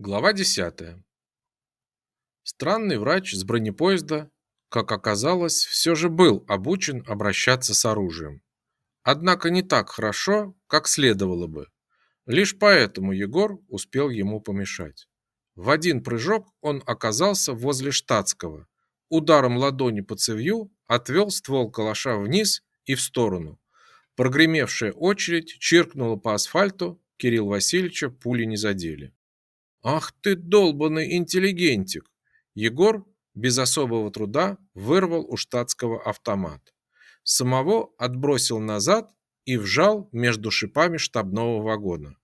Глава 10. Странный врач с бронепоезда, как оказалось, все же был обучен обращаться с оружием. Однако не так хорошо, как следовало бы. Лишь поэтому Егор успел ему помешать. В один прыжок он оказался возле штатского. Ударом ладони по цевью отвел ствол калаша вниз и в сторону. Прогремевшая очередь чиркнула по асфальту, Кирилл Васильевича пули не задели. Ах ты долбанный интеллигентик. Егор без особого труда вырвал у штатского автомат. Самого отбросил назад и вжал между шипами штабного вагона.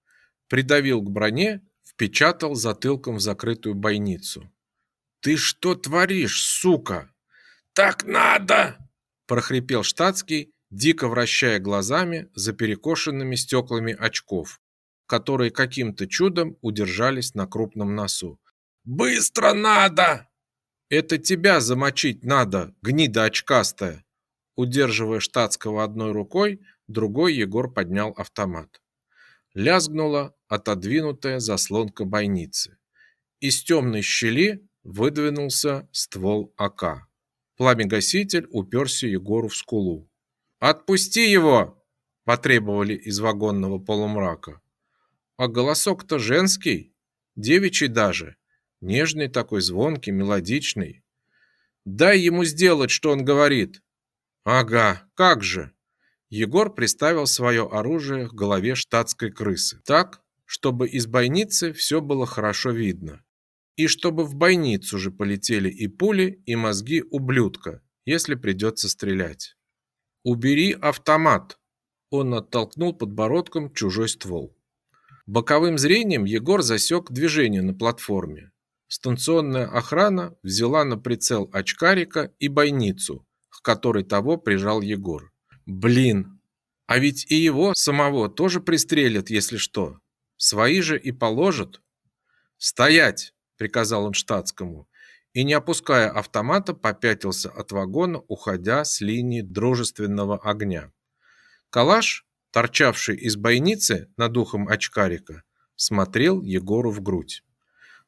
Придавил к броне, впечатал затылком в закрытую бойницу. Ты что творишь, сука? Так надо, прохрипел штатский, дико вращая глазами за перекошенными стеклами очков которые каким-то чудом удержались на крупном носу. «Быстро надо!» «Это тебя замочить надо, гнида очкастая!» Удерживая штатского одной рукой, другой Егор поднял автомат. Лязгнула отодвинутая заслонка бойницы. Из темной щели выдвинулся ствол АК. Пламя-гаситель уперся Егору в скулу. «Отпусти его!» – потребовали из вагонного полумрака. А голосок-то женский, девичий даже, нежный такой, звонкий, мелодичный. Дай ему сделать, что он говорит. Ага, как же. Егор приставил свое оружие к голове штатской крысы, так, чтобы из бойницы все было хорошо видно. И чтобы в бойницу же полетели и пули, и мозги ублюдка, если придется стрелять. Убери автомат. Он оттолкнул подбородком чужой ствол. Боковым зрением Егор засек движение на платформе. Станционная охрана взяла на прицел очкарика и бойницу, к которой того прижал Егор. Блин, а ведь и его самого тоже пристрелят, если что. Свои же и положат. «Стоять!» – приказал он штатскому, и, не опуская автомата, попятился от вагона, уходя с линии дружественного огня. Калаш, торчавший из бойницы над ухом очкарика, смотрел Егору в грудь.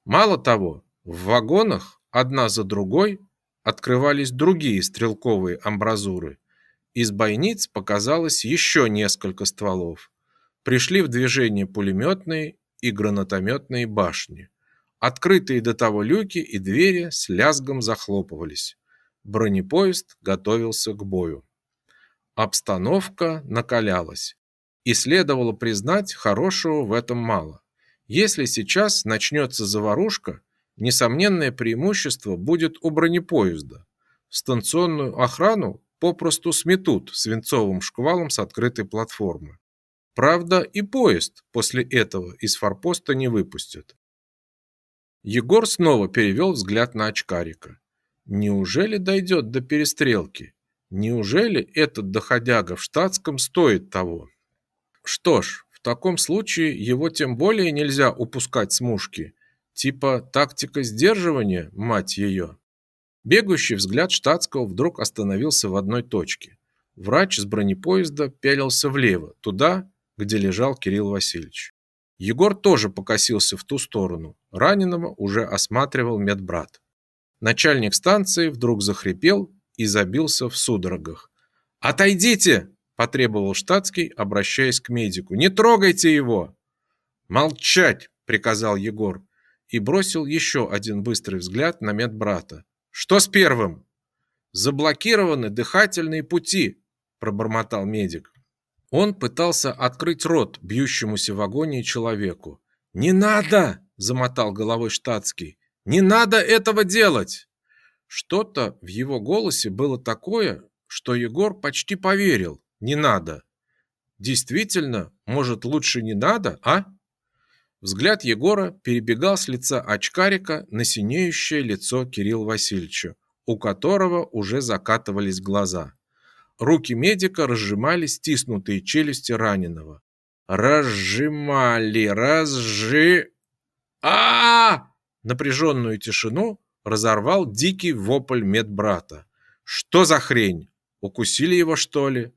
Мало того, в вагонах одна за другой открывались другие стрелковые амбразуры. Из бойниц показалось еще несколько стволов. Пришли в движение пулеметные и гранатометные башни. Открытые до того люки и двери с лязгом захлопывались. Бронепоезд готовился к бою. Обстановка накалялась. И следовало признать, хорошего в этом мало. Если сейчас начнется заварушка, несомненное преимущество будет у бронепоезда. Станционную охрану попросту сметут свинцовым шквалом с открытой платформы. Правда, и поезд после этого из форпоста не выпустят. Егор снова перевел взгляд на очкарика. Неужели дойдет до перестрелки? Неужели этот доходяга в штатском стоит того? Что ж, в таком случае его тем более нельзя упускать с мушки. Типа тактика сдерживания, мать ее. Бегущий взгляд штатского вдруг остановился в одной точке. Врач с бронепоезда пялился влево, туда, где лежал Кирилл Васильевич. Егор тоже покосился в ту сторону. Раненого уже осматривал медбрат. Начальник станции вдруг захрипел и забился в судорогах. «Отойдите!» – потребовал штатский, обращаясь к медику. «Не трогайте его!» «Молчать!» – приказал Егор и бросил еще один быстрый взгляд на медбрата. «Что с первым?» «Заблокированы дыхательные пути», – пробормотал медик. Он пытался открыть рот бьющемуся в агонии человеку. «Не надо!» – замотал головой штатский. «Не надо этого делать!» Что-то в его голосе было такое, что Егор почти поверил. Не надо. Действительно, может, лучше не надо, а? Взгляд Егора перебегал с лица очкарика на синеющее лицо Кирилла Васильевича, у которого уже закатывались глаза. Руки медика разжимали стиснутые челюсти раненого. Разжимали, разжи... -а Напряженную тишину разорвал дикий вопль медбрата. «Что за хрень? Укусили его, что ли?»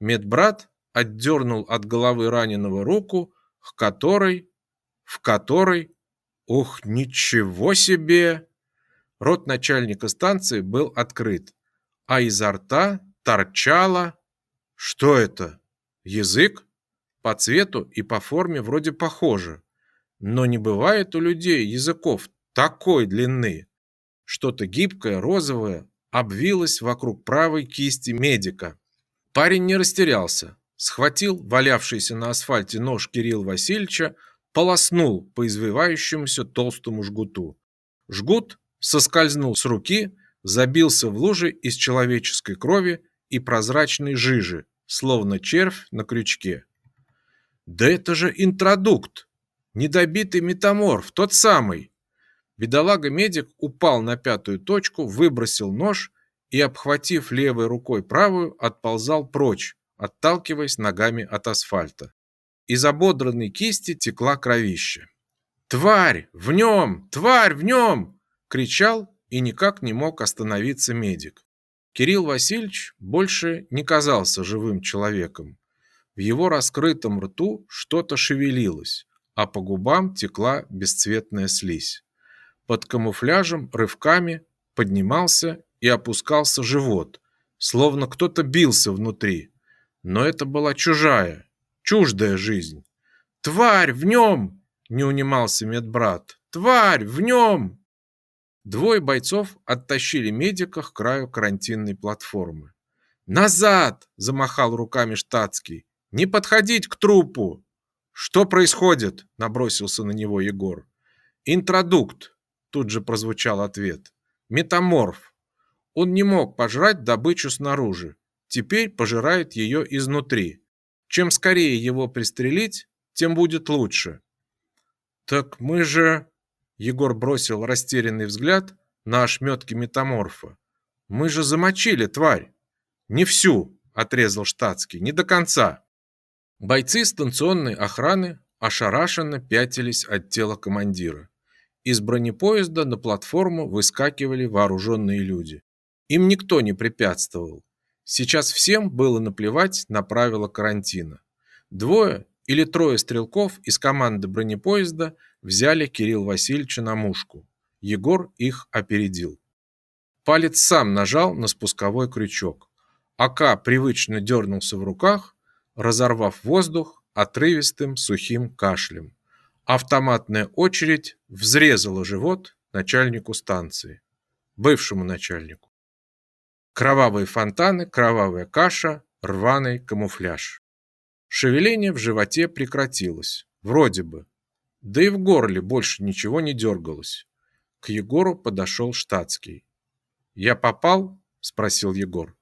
Медбрат отдернул от головы раненого руку, к которой, в которой Ух, ничего себе! Рот начальника станции был открыт, а изо рта торчало... Что это? Язык? По цвету и по форме вроде похоже. Но не бывает у людей языков такой длины. Что-то гибкое, розовое, обвилось вокруг правой кисти медика. Парень не растерялся. Схватил валявшийся на асфальте нож Кирилла Васильевича, полоснул по извивающемуся толстому жгуту. Жгут соскользнул с руки, забился в луже из человеческой крови и прозрачной жижи, словно червь на крючке. Да это же интродукт, недобитый метаморф, тот самый. Бедолага-медик упал на пятую точку, выбросил нож и, обхватив левой рукой правую, отползал прочь, отталкиваясь ногами от асфальта. Из ободранной кисти текла кровища. «Тварь! В нем! Тварь в нем!» кричал и никак не мог остановиться медик. Кирилл Васильевич больше не казался живым человеком. В его раскрытом рту что-то шевелилось, а по губам текла бесцветная слизь. Под камуфляжем рывками поднимался и опускался живот, словно кто-то бился внутри. Но это была чужая, чуждая жизнь. «Тварь в нем!» – не унимался медбрат. «Тварь в нем!» Двое бойцов оттащили медика к краю карантинной платформы. «Назад!» – замахал руками штатский. «Не подходить к трупу!» «Что происходит?» – набросился на него Егор. «Интродукт!» – тут же прозвучал ответ. «Метаморф. Он не мог пожрать добычу снаружи. Теперь пожирает ее изнутри. Чем скорее его пристрелить, тем будет лучше». «Так мы же...» Егор бросил растерянный взгляд на ошметки метаморфа. «Мы же замочили тварь!» «Не всю!» – отрезал штатский. «Не до конца!» Бойцы станционной охраны ошарашенно пятились от тела командира. Из бронепоезда на платформу выскакивали вооруженные люди. Им никто не препятствовал. Сейчас всем было наплевать на правила карантина. Двое или трое стрелков из команды бронепоезда – взяли Кирилл Васильевича на мушку. Егор их опередил. Палец сам нажал на спусковой крючок. АК привычно дернулся в руках, разорвав воздух отрывистым сухим кашлем. Автоматная очередь взрезала живот начальнику станции, бывшему начальнику. Кровавые фонтаны, кровавая каша, рваный камуфляж. Шевеление в животе прекратилось. Вроде бы. Да и в горле больше ничего не дергалось. К Егору подошел штатский. «Я попал?» – спросил Егор.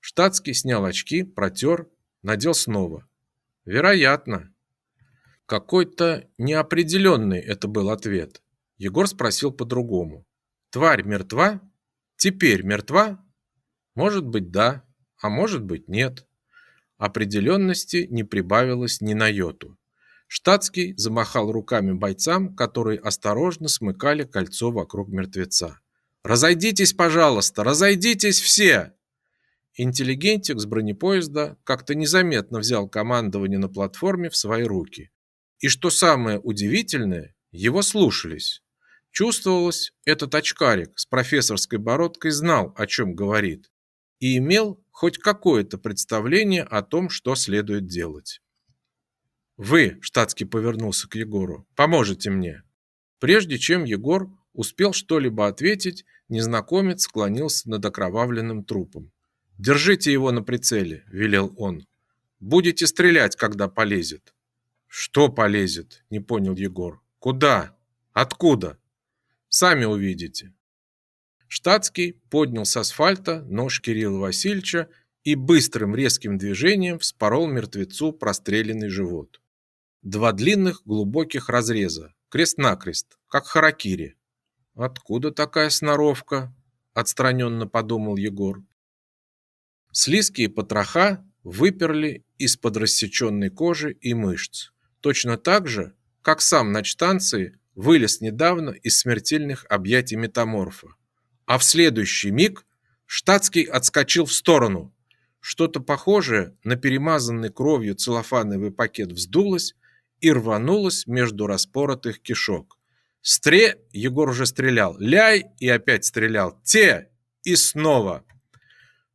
Штатский снял очки, протер, надел снова. «Вероятно». Какой-то неопределенный это был ответ. Егор спросил по-другому. «Тварь мертва? Теперь мертва?» «Может быть, да, а может быть, нет». Определенности не прибавилось ни на йоту. Штатский замахал руками бойцам, которые осторожно смыкали кольцо вокруг мертвеца. «Разойдитесь, пожалуйста! Разойдитесь все!» Интеллигентик с бронепоезда как-то незаметно взял командование на платформе в свои руки. И что самое удивительное, его слушались. Чувствовалось, этот очкарик с профессорской бородкой знал, о чем говорит, и имел хоть какое-то представление о том, что следует делать. Вы, штатский повернулся к Егору, поможете мне. Прежде чем Егор успел что-либо ответить, незнакомец склонился над окровавленным трупом. Держите его на прицеле, велел он. Будете стрелять, когда полезет. Что полезет? не понял Егор. Куда? Откуда? Сами увидите. Штатский поднял с асфальта нож Кирилла Васильевича и быстрым резким движением вспорол мертвецу простреленный живот. Два длинных глубоких разреза, крест-накрест, как харакири. Откуда такая сноровка? Отстраненно подумал Егор. Слизкие потроха выперли из-под рассеченной кожи и мышц. Точно так же, как сам начтанции вылез недавно из смертельных объятий метаморфа. А в следующий миг штатский отскочил в сторону. Что-то похожее на перемазанный кровью целлофановый пакет вздулось и рванулась между распоротых кишок. Стре, Егор уже стрелял. Ляй и опять стрелял. Те и снова.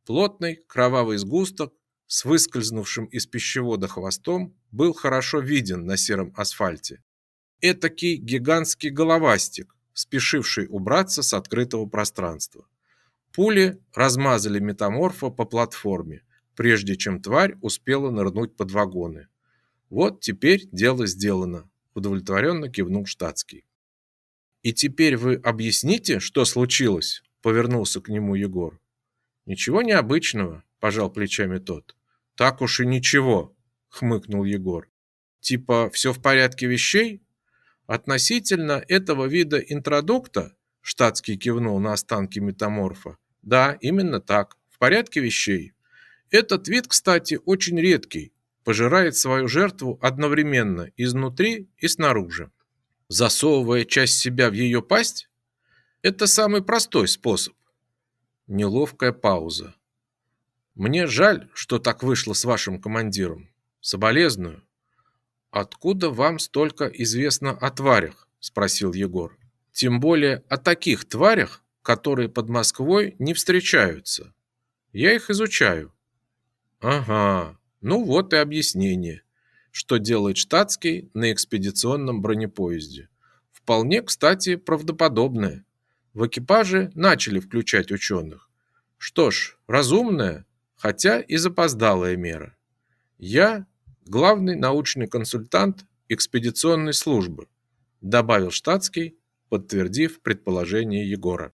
Плотный кровавый сгусток с выскользнувшим из пищевода хвостом был хорошо виден на сером асфальте. Этакий гигантский головастик, спешивший убраться с открытого пространства. Пули размазали метаморфа по платформе, прежде чем тварь успела нырнуть под вагоны. Вот теперь дело сделано, удовлетворенно кивнул штатский. И теперь вы объясните, что случилось? повернулся к нему Егор. Ничего необычного, пожал плечами тот. Так уж и ничего, хмыкнул Егор. Типа все в порядке вещей? Относительно этого вида интродукта, штатский кивнул на останки метаморфа. Да, именно так, в порядке вещей. Этот вид, кстати, очень редкий, пожирает свою жертву одновременно изнутри и снаружи. Засовывая часть себя в ее пасть? Это самый простой способ. Неловкая пауза. Мне жаль, что так вышло с вашим командиром. Соболезную. Откуда вам столько известно о тварях? спросил Егор. Тем более о таких тварях, которые под Москвой не встречаются. Я их изучаю. Ага. Ну вот и объяснение, что делает штатский на экспедиционном бронепоезде. Вполне, кстати, правдоподобное. В экипаже начали включать ученых. Что ж, разумная, хотя и запоздалая мера. Я главный научный консультант экспедиционной службы, добавил штатский, подтвердив предположение Егора.